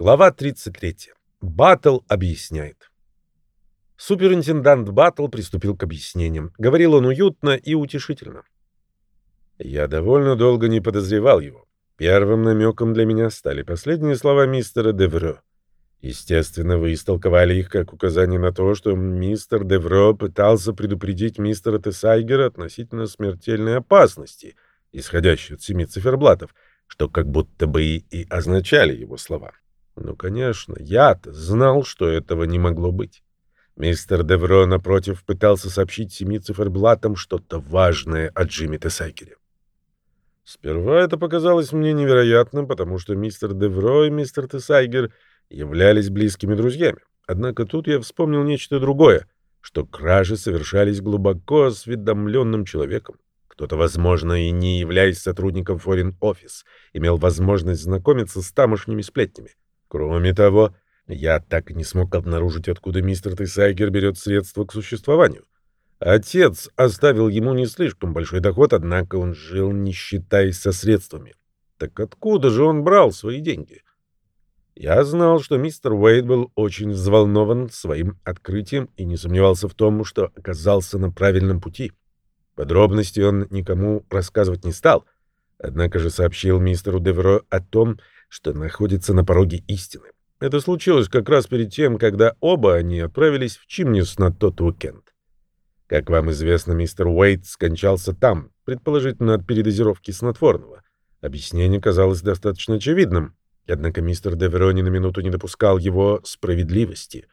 Глава 33. Баттл объясняет. Суперинтендант Баттл приступил к объяснениям. Говорил он уютно и утешительно. Я довольно долго не подозревал его. Первым намеком для меня стали последние слова мистера Девро. Естественно, вы истолковали их как указание на то, что мистер Девро пытался предупредить мистера Тесайгера относительно смертельной опасности, исходящей от семи циферблатов, что как будто бы и означали его слова. Ну, конечно, я-то знал, что этого не могло быть. Мистер Девро, напротив, пытался сообщить семи циферблатам что-то важное о Джимми Тесайкере. Сперва это показалось мне невероятным, потому что мистер Девро и мистер Тесайгер являлись близкими друзьями. Однако тут я вспомнил нечто другое, что кражи совершались глубоко осведомленным человеком. Кто-то, возможно, и не являясь сотрудником Foreign Office, имел возможность знакомиться с тамошними сплетнями. Кроме того, я так и не смог обнаружить, откуда мистер Тесайгер берет средства к существованию. Отец оставил ему не слишком большой доход, однако он жил, не считаясь со средствами. Так откуда же он брал свои деньги? Я знал, что мистер Уэйд был очень взволнован своим открытием и не сомневался в том, что оказался на правильном пути. Подробности он никому рассказывать не стал, однако же сообщил мистеру Деверо о том, что находится на пороге истины. Это случилось как раз перед тем, когда оба они отправились в Чимнис на тот уикенд. Как вам известно, мистер Уэйт скончался там, предположительно от передозировки снотворного. Объяснение казалось достаточно очевидным, однако мистер Деверони на минуту не допускал его справедливости.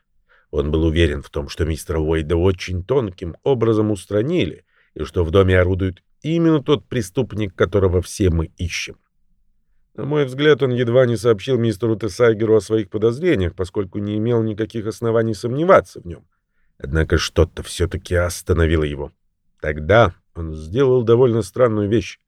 Он был уверен в том, что мистера Уэйда очень тонким образом устранили, и что в доме орудует именно тот преступник, которого все мы ищем. На мой взгляд, он едва не сообщил мистеру Тесайгеру о своих подозрениях, поскольку не имел никаких оснований сомневаться в нем. Однако что-то все-таки остановило его. Тогда он сделал довольно странную вещь.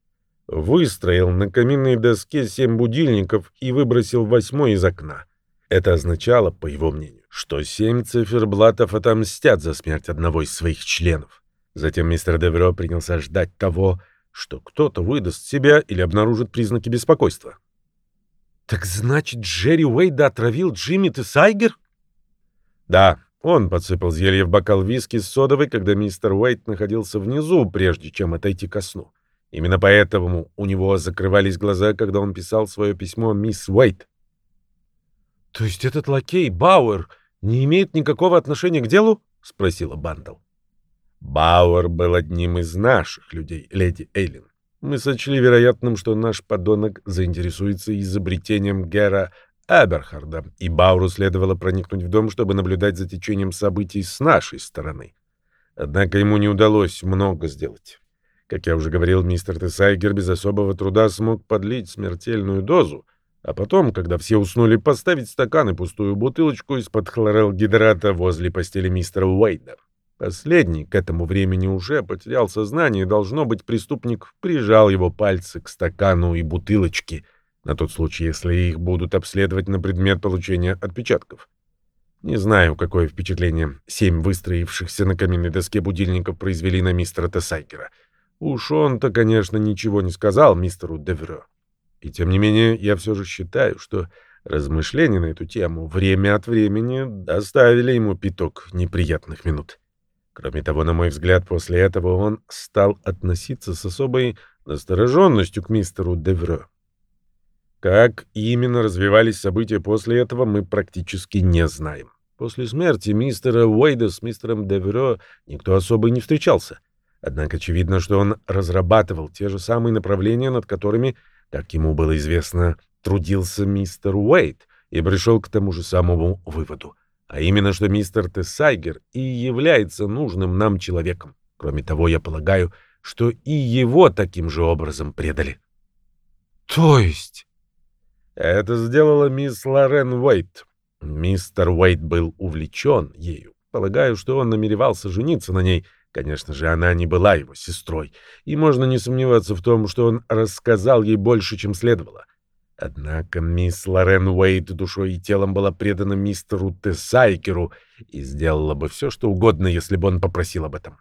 Выстроил на каминной доске семь будильников и выбросил восьмой из окна. Это означало, по его мнению, что семь циферблатов отомстят за смерть одного из своих членов. Затем мистер Девро принялся ждать того, что кто-то выдаст себя или обнаружит признаки беспокойства. «Так значит, Джерри Уэйда отравил Джимми Тесайгер?» «Да, он подсыпал зелье в бокал виски с содовой, когда мистер Уэйд находился внизу, прежде чем отойти ко сну. Именно поэтому у него закрывались глаза, когда он писал свое письмо мисс Уэйд». «То есть этот лакей, Бауэр, не имеет никакого отношения к делу?» — спросила Бандл. Бауэр был одним из наших людей, леди Эйлин. Мы сочли вероятным, что наш подонок заинтересуется изобретением герра Эберхарда, и Бауру следовало проникнуть в дом, чтобы наблюдать за течением событий с нашей стороны. Однако ему не удалось много сделать. Как я уже говорил, мистер Тесайгер без особого труда смог подлить смертельную дозу, а потом, когда все уснули, поставить стакан и пустую бутылочку из-под хлорелгидрата возле постели мистера Уэйда. Последний к этому времени уже потерял сознание, и, должно быть, преступник прижал его пальцы к стакану и бутылочке, на тот случай, если их будут обследовать на предмет получения отпечатков. Не знаю, какое впечатление семь выстроившихся на каминной доске будильников произвели на мистера Тесайкера. Уж он-то, конечно, ничего не сказал мистеру Деверо. И тем не менее, я все же считаю, что размышления на эту тему время от времени доставили ему пяток неприятных минут. Кроме того, на мой взгляд, после этого он стал относиться с особой настороженностью к мистеру Девре. Как именно развивались события после этого, мы практически не знаем. После смерти мистера Уэйда с мистером Девре никто особо не встречался. Однако очевидно, что он разрабатывал те же самые направления, над которыми, как ему было известно, трудился мистер Уэйд, и пришел к тому же самому выводу а именно, что мистер Тесайгер и является нужным нам человеком. Кроме того, я полагаю, что и его таким же образом предали. То есть... Это сделала мисс Лорен Уэйт. Мистер Уэйт был увлечен ею. Полагаю, что он намеревался жениться на ней. Конечно же, она не была его сестрой. И можно не сомневаться в том, что он рассказал ей больше, чем следовало. Однако мисс Лорен Уэйд душой и телом была предана мистеру Тесайкеру и сделала бы все, что угодно, если бы он попросил об этом.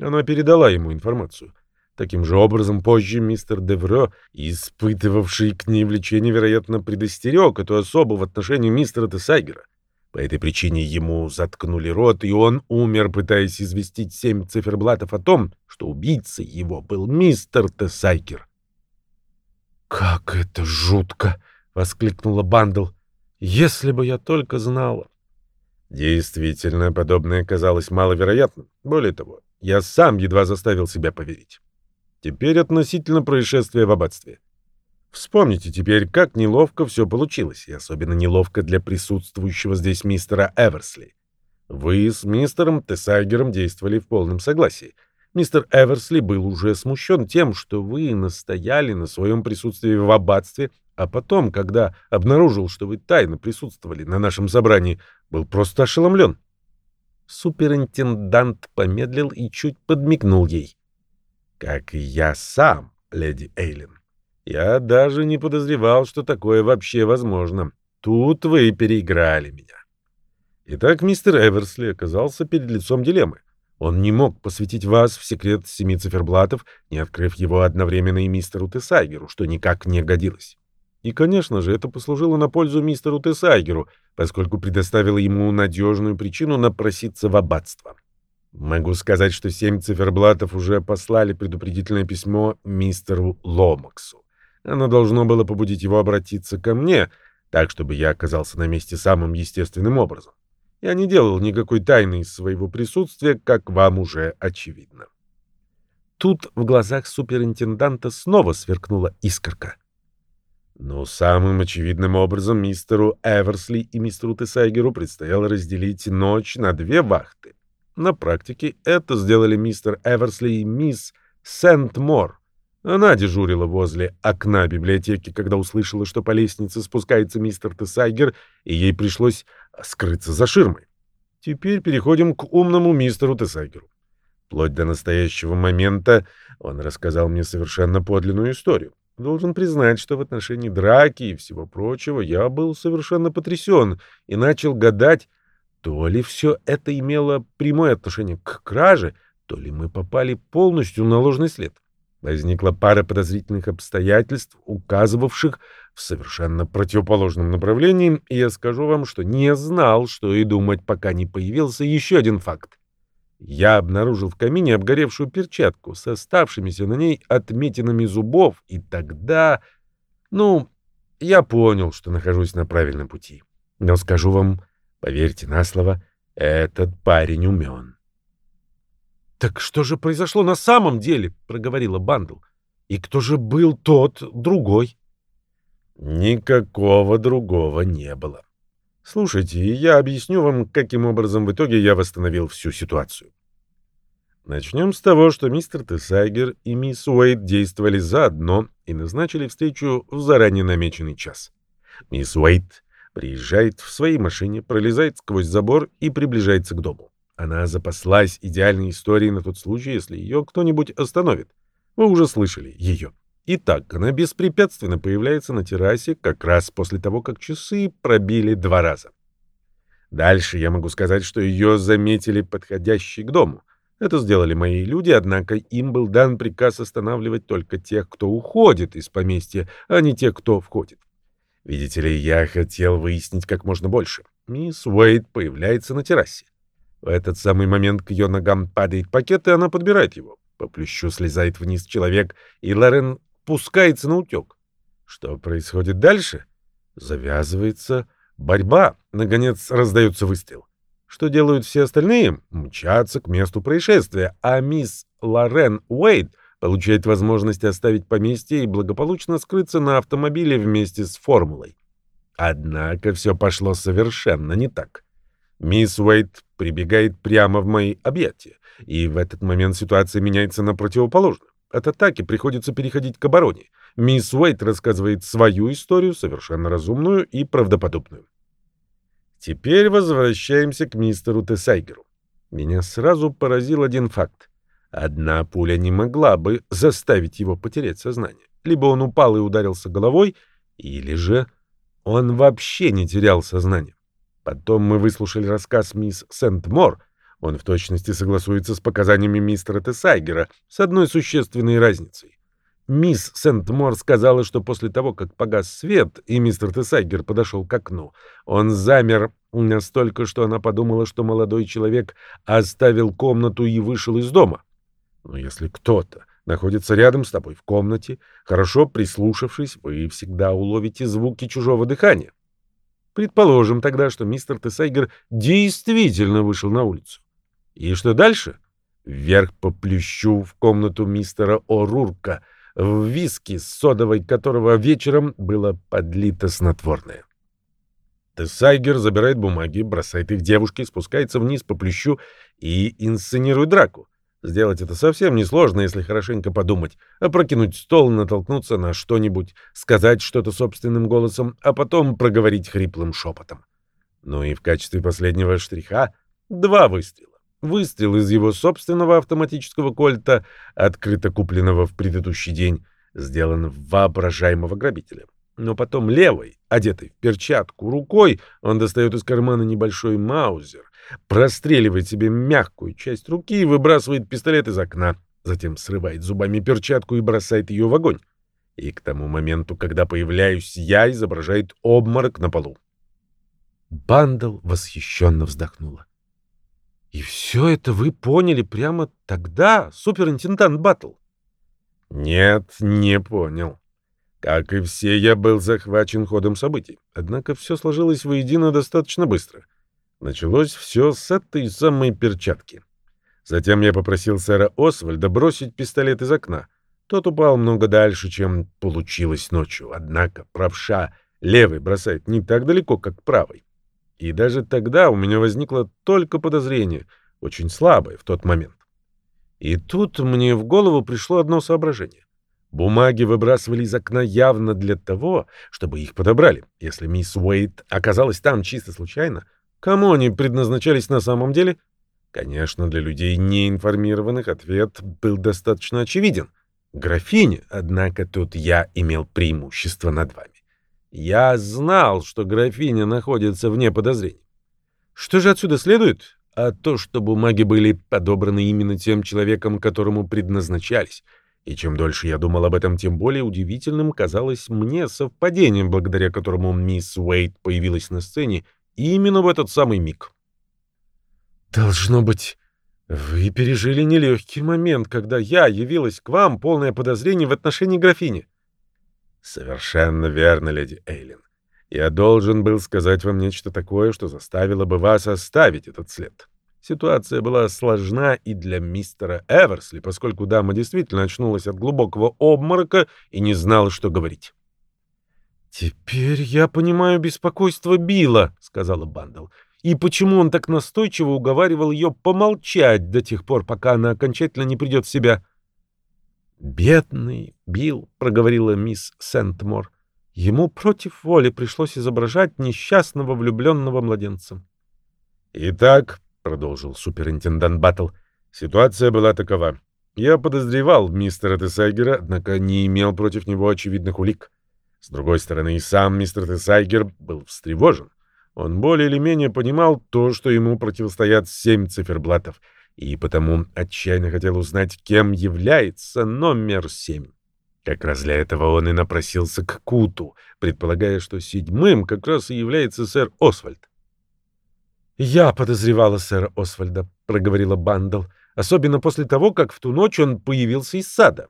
Она передала ему информацию. Таким же образом, позже мистер Девро, испытывавший к ней влечение, вероятно, предостерег эту особу в отношении мистера Тесайгера. По этой причине ему заткнули рот, и он умер, пытаясь известить семь циферблатов о том, что убийцей его был мистер Тесайгер. «Как это жутко!» — воскликнула Бандл. «Если бы я только знала!» Действительно, подобное казалось маловероятным. Более того, я сам едва заставил себя поверить. Теперь относительно происшествия в аббатстве. Вспомните теперь, как неловко все получилось, и особенно неловко для присутствующего здесь мистера Эверсли. Вы с мистером Тесайгером действовали в полном согласии. Мистер Эверсли был уже смущен тем, что вы настояли на своем присутствии в аббатстве, а потом, когда обнаружил, что вы тайно присутствовали на нашем собрании, был просто ошеломлен. Суперинтендант помедлил и чуть подмигнул ей как и я сам, леди Эйлин. Я даже не подозревал, что такое вообще возможно. Тут вы переиграли меня. Итак, мистер Эверсли оказался перед лицом дилеммы. Он не мог посвятить вас в секрет семи циферблатов, не открыв его одновременно и мистеру Тесайгеру, что никак не годилось. И, конечно же, это послужило на пользу мистеру Тесайгеру, поскольку предоставило ему надежную причину напроситься в аббатство. Могу сказать, что семь циферблатов уже послали предупредительное письмо мистеру Ломаксу. Оно должно было побудить его обратиться ко мне, так, чтобы я оказался на месте самым естественным образом. Я не делал никакой тайны из своего присутствия, как вам уже очевидно. Тут в глазах суперинтенданта снова сверкнула искорка. Но самым очевидным образом мистеру Эверсли и мистеру Тесайгеру предстояло разделить ночь на две вахты. На практике это сделали мистер Эверсли и мисс Сент-Мор. Она дежурила возле окна библиотеки, когда услышала, что по лестнице спускается мистер Тесайгер, и ей пришлось скрыться за ширмой. Теперь переходим к умному мистеру Тесайгеру. Вплоть до настоящего момента он рассказал мне совершенно подлинную историю. Должен признать, что в отношении драки и всего прочего я был совершенно потрясен и начал гадать, то ли все это имело прямое отношение к краже, то ли мы попали полностью на ложный след. Возникла пара подозрительных обстоятельств, указывавших в совершенно противоположном направлении, и я скажу вам, что не знал, что и думать, пока не появился еще один факт. Я обнаружил в камине обгоревшую перчатку с оставшимися на ней отметинами зубов, и тогда... Ну, я понял, что нахожусь на правильном пути. Но скажу вам Поверьте на слово, этот парень умен. «Так что же произошло на самом деле?» — проговорила Бандл. «И кто же был тот другой?» Никакого другого не было. Слушайте, я объясню вам, каким образом в итоге я восстановил всю ситуацию. Начнем с того, что мистер Тесайгер и мисс Уэйд действовали заодно и назначили встречу в заранее намеченный час. Мисс Уэйд Приезжает в своей машине, пролезает сквозь забор и приближается к дому. Она запаслась идеальной историей на тот случай, если ее кто-нибудь остановит. Вы уже слышали ее. Итак, она беспрепятственно появляется на террасе как раз после того, как часы пробили два раза. Дальше я могу сказать, что ее заметили подходящей к дому. Это сделали мои люди, однако им был дан приказ останавливать только тех, кто уходит из поместья, а не тех, кто входит. Видите ли, я хотел выяснить как можно больше. Мисс Уэйд появляется на террасе. В этот самый момент к ее ногам падает пакет, и она подбирает его. По плющу слезает вниз человек, и Лорен пускается на утек. Что происходит дальше? Завязывается борьба. Наконец раздается выстрел. Что делают все остальные? Мчатся к месту происшествия, а мисс Лорен Уэйд получает возможность оставить поместье и благополучно скрыться на автомобиле вместе с формулой. Однако все пошло совершенно не так. Мисс Уэйт прибегает прямо в мои объятия, и в этот момент ситуация меняется на противоположную. От атаки приходится переходить к обороне. Мисс Уэйт рассказывает свою историю, совершенно разумную и правдоподобную. Теперь возвращаемся к мистеру Тесайгеру. Меня сразу поразил один факт. Одна пуля не могла бы заставить его потерять сознание. Либо он упал и ударился головой, или же он вообще не терял сознание. Потом мы выслушали рассказ мисс Сент-Мор. Он в точности согласуется с показаниями мистера Тесайгера с одной существенной разницей. Мисс Сент-Мор сказала, что после того, как погас свет, и мистер Тесайгер подошел к окну, он замер настолько, что она подумала, что молодой человек оставил комнату и вышел из дома. Но если кто-то находится рядом с тобой в комнате, хорошо прислушавшись, вы всегда уловите звуки чужого дыхания. Предположим тогда, что мистер Тесайгер действительно вышел на улицу. И что дальше? Вверх по плющу в комнату мистера О'Рурка — в виски, с содовой которого вечером было подлито снотворное. Тессайгер забирает бумаги, бросает их девушке, спускается вниз по плющу и инсценирует драку. Сделать это совсем несложно, если хорошенько подумать. Опрокинуть стол, натолкнуться на что-нибудь, сказать что-то собственным голосом, а потом проговорить хриплым шепотом. Ну и в качестве последнего штриха — два выстрела. Выстрел из его собственного автоматического кольта, открыто купленного в предыдущий день, сделан воображаемого грабителя. Но потом левой, одетой в перчатку, рукой он достает из кармана небольшой маузер, простреливает себе мягкую часть руки и выбрасывает пистолет из окна, затем срывает зубами перчатку и бросает ее в огонь. И к тому моменту, когда появляюсь я, изображает обморок на полу. Бандл восхищенно вздохнула. И все это вы поняли прямо тогда, суперинтендант Баттл? Нет, не понял. Как и все, я был захвачен ходом событий. Однако все сложилось воедино достаточно быстро. Началось все с этой самой перчатки. Затем я попросил сэра Освальда бросить пистолет из окна. Тот упал много дальше, чем получилось ночью. Однако правша левый бросает не так далеко, как правый. И даже тогда у меня возникло только подозрение, очень слабое в тот момент. И тут мне в голову пришло одно соображение. Бумаги выбрасывали из окна явно для того, чтобы их подобрали. Если мисс Уэйт оказалась там чисто случайно, кому они предназначались на самом деле? Конечно, для людей неинформированных ответ был достаточно очевиден. Графиня, однако тут я имел преимущество над вами. Я знал, что графиня находится вне подозрений. Что же отсюда следует? А то, что бумаги были подобраны именно тем человеком, которому предназначались. И чем дольше я думал об этом, тем более удивительным казалось мне совпадением, благодаря которому мисс Уэйт появилась на сцене именно в этот самый миг. «Должно быть, вы пережили нелегкий момент, когда я явилась к вам, полное подозрений в отношении графини». Совершенно верно, леди Эйлин. Я должен был сказать вам нечто такое, что заставило бы вас оставить этот след. Ситуация была сложна и для мистера Эверсли, поскольку дама действительно очнулась от глубокого обморока и не знала, что говорить. «Теперь я понимаю беспокойство Билла», — сказала Бандл. «И почему он так настойчиво уговаривал ее помолчать до тех пор, пока она окончательно не придет в себя?» «Бедный Билл», — проговорила мисс Сентмор. Ему против воли пришлось изображать несчастного влюбленного младенца. «Итак», — продолжил суперинтендант Баттл, — «ситуация была такова. Я подозревал мистера Тесайгера, однако не имел против него очевидных улик. С другой стороны, и сам мистер Тесайгер был встревожен. Он более или менее понимал то, что ему противостоят семь циферблатов — и потому отчаянно хотел узнать, кем является номер семь. Как раз для этого он и напросился к Куту, предполагая, что седьмым как раз и является сэр Освальд. «Я подозревала сэра Освальда», — проговорила Бандл, особенно после того, как в ту ночь он появился из сада.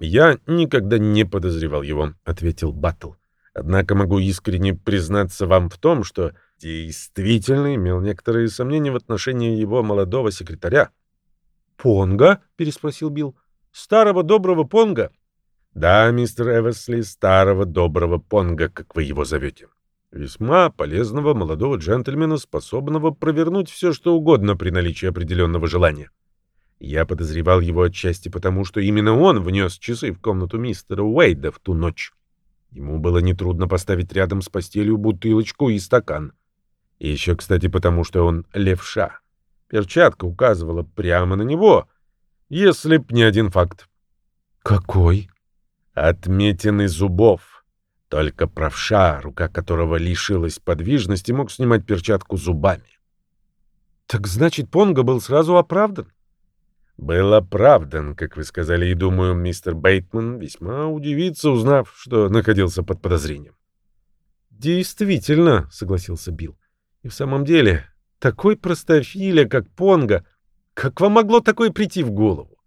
«Я никогда не подозревал его», — ответил Баттл. «Однако могу искренне признаться вам в том, что действительно имел некоторые сомнения в отношении его молодого секретаря. «Понга?» — переспросил Билл. «Старого доброго Понга?» «Да, мистер Эверсли, старого доброго Понга, как вы его зовете. Весьма полезного молодого джентльмена, способного провернуть все, что угодно при наличии определенного желания. Я подозревал его отчасти потому, что именно он внес часы в комнату мистера Уэйда в ту ночь. Ему было нетрудно поставить рядом с постелью бутылочку и стакан. И еще, кстати, потому что он левша. Перчатка указывала прямо на него, если б не один факт. «Какой?» «Отметины зубов». Только правша, рука которого лишилась подвижности, мог снимать перчатку зубами. Так значит, Понго был сразу оправдан? Был оправдан, как вы сказали, и думаю, мистер Бейтман весьма удивится, узнав, что находился под подозрением. Действительно, согласился Билл. И в самом деле, такой простофиля, как Понго, как вам могло такое прийти в голову?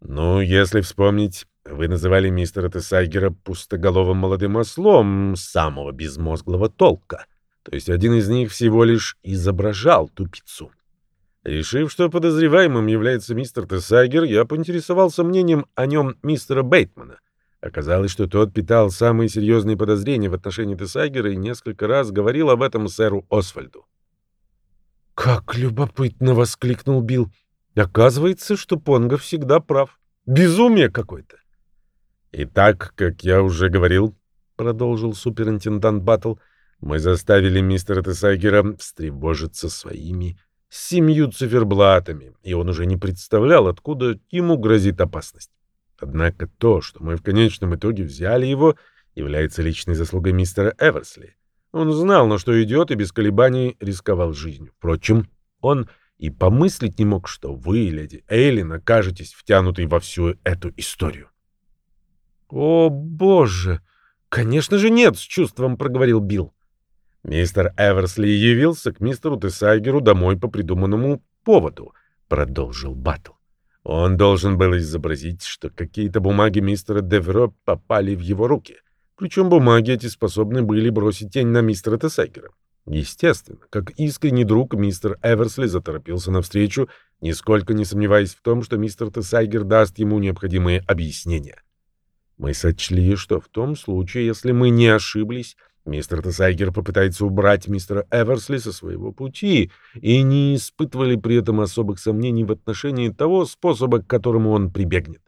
Ну, если вспомнить, вы называли мистера Тесайгера пустоголовым молодым ослом самого безмозглого толка. То есть один из них всего лишь изображал тупицу. Решив, что подозреваемым является мистер Тесайгер, я поинтересовался мнением о нем мистера Бейтмана. Оказалось, что тот питал самые серьезные подозрения в отношении Тесайгера и несколько раз говорил об этом сэру Освальду. «Как любопытно!» — воскликнул Билл. «Оказывается, что Понго всегда прав. Безумие какое-то!» «Итак, как я уже говорил, — продолжил суперинтендант Баттл, — мы заставили мистера Тесайгера встревожиться своими семью циферблатами, и он уже не представлял, откуда ему грозит опасность. Однако то, что мы в конечном итоге взяли его, является личной заслугой мистера Эверсли. Он знал, на что идет, и без колебаний рисковал жизнью. Впрочем, он и помыслить не мог, что вы, леди Эйлин, окажетесь втянутой во всю эту историю. «О, боже! Конечно же нет!» — с чувством проговорил Билл. «Мистер Эверсли явился к мистеру Тесайгеру домой по придуманному поводу», — продолжил Баттл. «Он должен был изобразить, что какие-то бумаги мистера Деверо попали в его руки. Причем бумаги эти способны были бросить тень на мистера Тесайгера. Естественно, как искренний друг, мистер Эверсли заторопился навстречу, нисколько не сомневаясь в том, что мистер Тесайгер даст ему необходимые объяснения. Мы сочли, что в том случае, если мы не ошиблись, мистер Тесайгер попытается убрать мистера Эверсли со своего пути и не испытывали при этом особых сомнений в отношении того способа, к которому он прибегнет.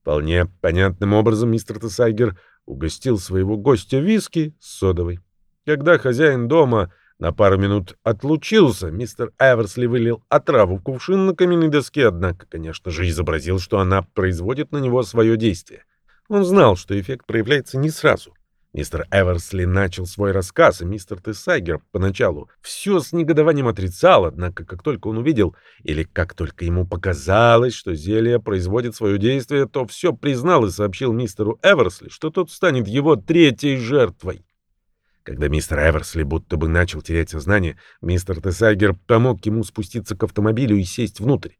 Вполне понятным образом мистер Тесайгер угостил своего гостя виски с содовой. Когда хозяин дома на пару минут отлучился, мистер Эверсли вылил отраву в кувшин на каменной доске, однако, конечно же, изобразил, что она производит на него свое действие — он знал, что эффект проявляется не сразу. Мистер Эверсли начал свой рассказ, и мистер Тесайгер поначалу все с негодованием отрицал, однако как только он увидел, или как только ему показалось, что зелье производит свое действие, то все признал и сообщил мистеру Эверсли, что тот станет его третьей жертвой. Когда мистер Эверсли будто бы начал терять сознание, мистер Тесайгер помог ему спуститься к автомобилю и сесть внутрь.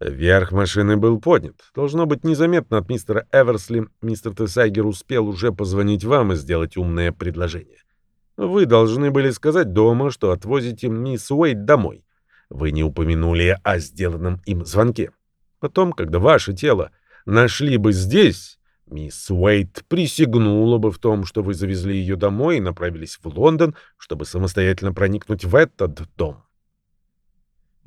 Верх машины был поднят. Должно быть незаметно от мистера Эверсли. Мистер Тесайгер успел уже позвонить вам и сделать умное предложение. Вы должны были сказать дома, что отвозите мисс Уэйт домой. Вы не упомянули о сделанном им звонке. Потом, когда ваше тело нашли бы здесь, мисс Уэйт присягнула бы в том, что вы завезли ее домой и направились в Лондон, чтобы самостоятельно проникнуть в этот дом.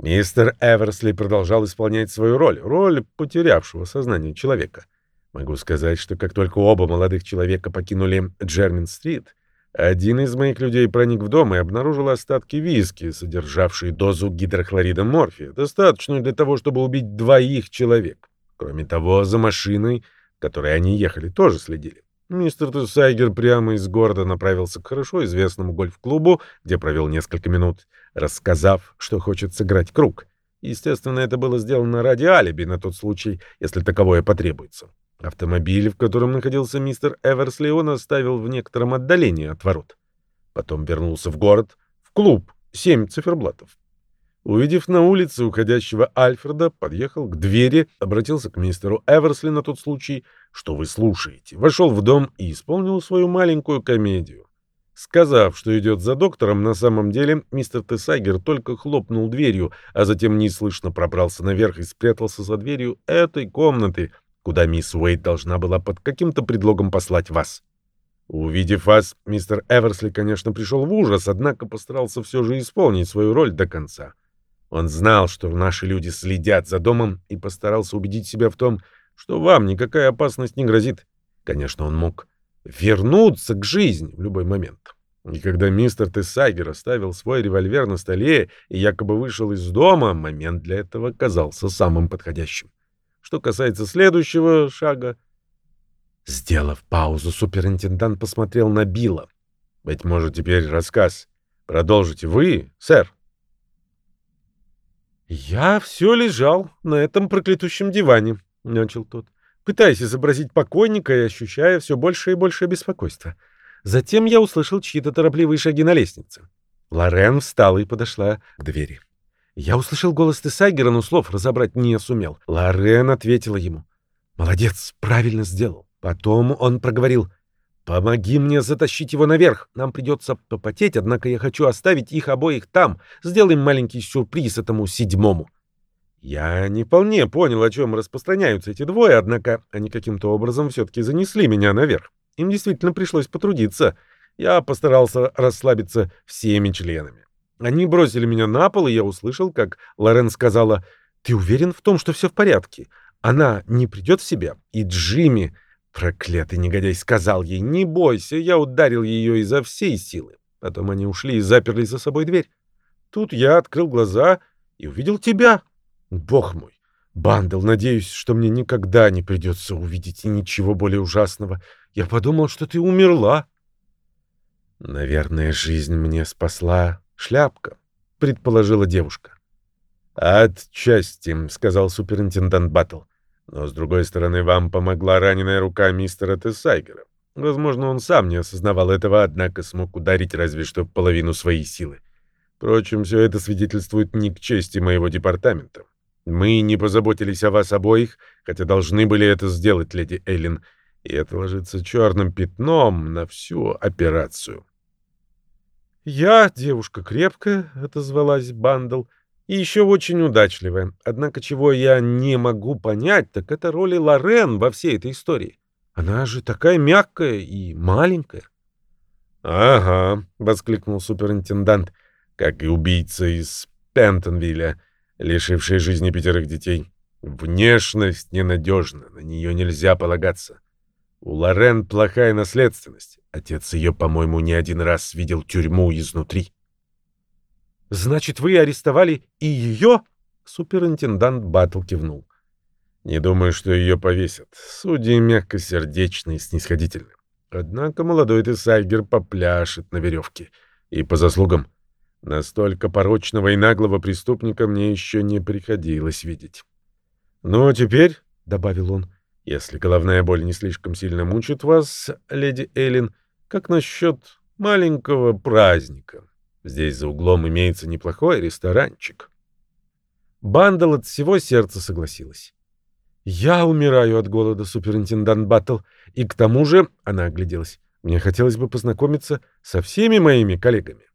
Мистер Эверсли продолжал исполнять свою роль, роль потерявшего сознание человека. Могу сказать, что как только оба молодых человека покинули Джермин-стрит, один из моих людей проник в дом и обнаружил остатки виски, содержавшие дозу гидрохлорида морфия, достаточную для того, чтобы убить двоих человек. Кроме того, за машиной, которой они ехали, тоже следили. Мистер Тусайгер прямо из города направился к хорошо известному гольф-клубу, где провел несколько минут, рассказав, что хочет сыграть круг. Естественно, это было сделано ради алиби на тот случай, если таковое потребуется. Автомобиль, в котором находился мистер Эверсли, он оставил в некотором отдалении от ворот. Потом вернулся в город, в клуб, семь циферблатов. Увидев на улице уходящего Альфреда, подъехал к двери, обратился к мистеру Эверсли на тот случай, что вы слушаете, вошел в дом и исполнил свою маленькую комедию. Сказав, что идет за доктором, на самом деле мистер Тесайгер только хлопнул дверью, а затем неслышно пробрался наверх и спрятался за дверью этой комнаты, куда мисс Уэйт должна была под каким-то предлогом послать вас. Увидев вас, мистер Эверсли, конечно, пришел в ужас, однако постарался все же исполнить свою роль до конца. Он знал, что наши люди следят за домом и постарался убедить себя в том, что вам никакая опасность не грозит. Конечно, он мог вернуться к жизни в любой момент. И когда мистер Тессайгер оставил свой револьвер на столе и якобы вышел из дома, момент для этого казался самым подходящим. Что касается следующего шага... Сделав паузу, суперинтендант посмотрел на Билла. «Быть может, теперь рассказ продолжите вы, сэр?» «Я все лежал на этом проклятущем диване», — начал тот, пытаясь изобразить покойника и ощущая все больше и больше беспокойства. Затем я услышал чьи-то торопливые шаги на лестнице. Лорен встала и подошла к двери. Я услышал голос Тесайгера, но слов разобрать не сумел. Лорен ответила ему. «Молодец, правильно сделал». Потом он проговорил. «Помоги мне затащить его наверх. Нам придется попотеть, однако я хочу оставить их обоих там. Сделаем маленький сюрприз этому седьмому». Я не вполне понял, о чем распространяются эти двое, однако они каким-то образом все-таки занесли меня наверх. Им действительно пришлось потрудиться. Я постарался расслабиться всеми членами. Они бросили меня на пол, и я услышал, как Лорен сказала, «Ты уверен в том, что все в порядке? Она не придет в себя?» И Джимми, проклятый негодяй, сказал ей, «Не бойся, я ударил ее изо всей силы». Потом они ушли и заперли за собой дверь. Тут я открыл глаза и увидел тебя. Бог мой! Бандл, надеюсь, что мне никогда не придется увидеть ничего более ужасного. Я подумал, что ты умерла. Наверное, жизнь мне спасла шляпка, предположила девушка. Отчасти, сказал суперинтендант Баттл. Но, с другой стороны, вам помогла раненая рука мистера Тессайгера. Возможно, он сам не осознавал этого, однако смог ударить разве что половину своей силы. Впрочем, все это свидетельствует не к чести моего департамента. Мы не позаботились о вас обоих, хотя должны были это сделать, леди Эллен, и это ложится черным пятном на всю операцию. «Я девушка крепкая», — отозвалась Бандл, — «и еще очень удачливая. Однако чего я не могу понять, так это роли Лорен во всей этой истории. Она же такая мягкая и маленькая». «Ага», — воскликнул суперинтендант, — «как и убийца из Пентонвилля, лишившая жизни пятерых детей. Внешность ненадежна, на нее нельзя полагаться. У Лорен плохая наследственность. Отец ее, по-моему, не один раз видел тюрьму изнутри. «Значит, вы арестовали и ее?» Суперинтендант Баттл кивнул. «Не думаю, что ее повесят. Судьи мягкосердечны и снисходительны. Однако молодой Тесайгер попляшет на веревке. И по заслугам. Настолько порочного и наглого преступника мне еще не приходилось видеть. «Ну, теперь», — добавил он, — «если головная боль не слишком сильно мучит вас, леди Эллен, как насчет маленького праздника? Здесь за углом имеется неплохой ресторанчик». Бандал от всего сердца согласилась. «Я умираю от голода, суперинтендант Баттл, и к тому же, — она огляделась, — мне хотелось бы познакомиться со всеми моими коллегами».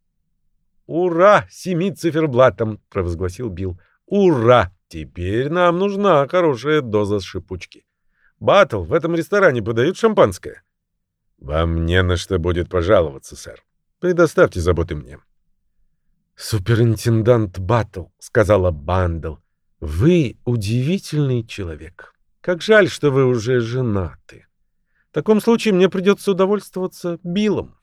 «Ура! Семи циферблатом!» — провозгласил Билл. «Ура! Теперь нам нужна хорошая доза шипучки. Батл, в этом ресторане подают шампанское?» «Вам не на что будет пожаловаться, сэр. Предоставьте заботы мне». «Суперинтендант Баттл», — сказала Бандл, — «вы удивительный человек. Как жаль, что вы уже женаты. В таком случае мне придется удовольствоваться Биллом».